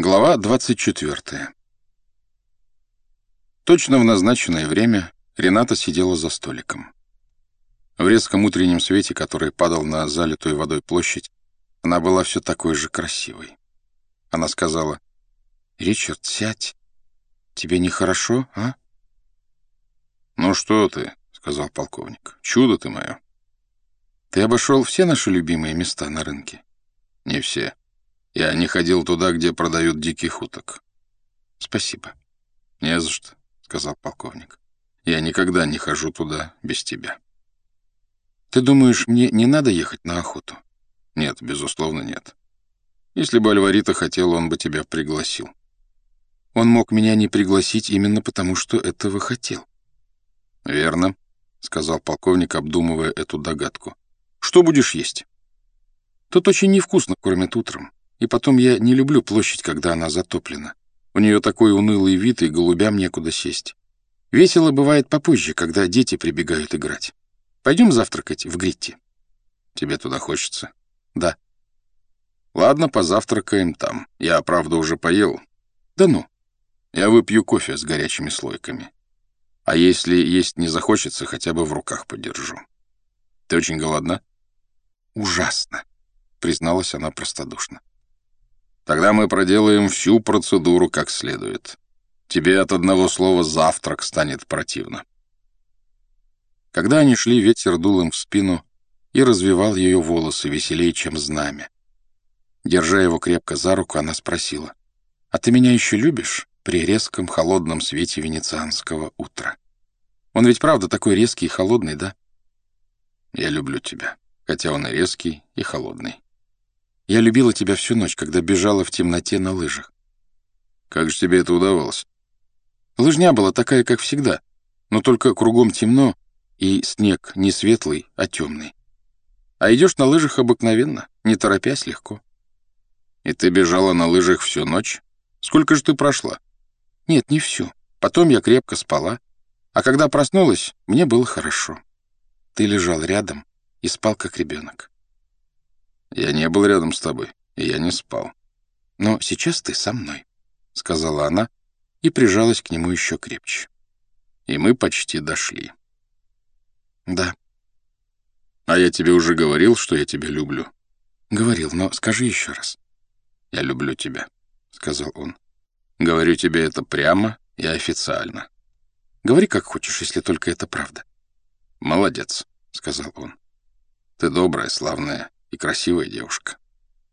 Глава 24. Точно в назначенное время Рената сидела за столиком. В резком утреннем свете, который падал на залитую водой площадь, она была все такой же красивой. Она сказала, «Ричард, сядь. Тебе нехорошо, а?» «Ну что ты?» — сказал полковник. «Чудо ты мое». «Ты обошел все наши любимые места на рынке?» «Не все». Я не ходил туда, где продают диких уток. Спасибо. Не за что, сказал полковник. Я никогда не хожу туда без тебя. Ты думаешь, мне не надо ехать на охоту? Нет, безусловно, нет. Если бы Альварита хотел, он бы тебя пригласил. Он мог меня не пригласить именно потому, что этого хотел. Верно, сказал полковник, обдумывая эту догадку. Что будешь есть? Тут очень невкусно кормят утром. И потом я не люблю площадь, когда она затоплена. У нее такой унылый вид, и голубям некуда сесть. Весело бывает попозже, когда дети прибегают играть. Пойдем завтракать в Гритти. Тебе туда хочется? Да. Ладно, позавтракаем там. Я, правда, уже поел. Да ну. Я выпью кофе с горячими слойками. А если есть не захочется, хотя бы в руках подержу. Ты очень голодна? Ужасно, призналась она простодушно. Тогда мы проделаем всю процедуру как следует. Тебе от одного слова «завтрак» станет противно. Когда они шли, ветер дул им в спину и развивал ее волосы веселее, чем знамя. Держа его крепко за руку, она спросила, «А ты меня еще любишь при резком холодном свете венецианского утра? Он ведь правда такой резкий и холодный, да?» «Я люблю тебя, хотя он и резкий, и холодный». Я любила тебя всю ночь, когда бежала в темноте на лыжах. Как же тебе это удавалось? Лыжня была такая, как всегда, но только кругом темно, и снег не светлый, а темный. А идешь на лыжах обыкновенно, не торопясь легко. И ты бежала на лыжах всю ночь? Сколько же ты прошла? Нет, не всю. Потом я крепко спала, а когда проснулась, мне было хорошо. Ты лежал рядом и спал, как ребенок. Я не был рядом с тобой, и я не спал. Но сейчас ты со мной, — сказала она и прижалась к нему еще крепче. И мы почти дошли. Да. А я тебе уже говорил, что я тебя люблю. Говорил, но скажи еще раз. Я люблю тебя, — сказал он. Говорю тебе это прямо и официально. Говори как хочешь, если только это правда. Молодец, — сказал он. Ты добрая, славная и красивая девушка.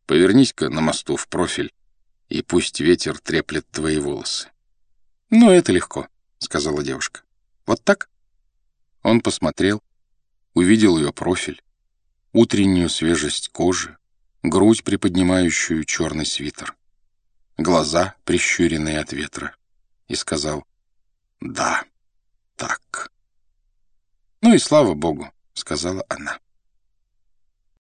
Повернись-ка на мосту в профиль, и пусть ветер треплет твои волосы. — Ну, это легко, — сказала девушка. — Вот так? Он посмотрел, увидел ее профиль, утреннюю свежесть кожи, грудь, приподнимающую черный свитер, глаза, прищуренные от ветра, и сказал «Да, так». «Ну и слава богу», — сказала она.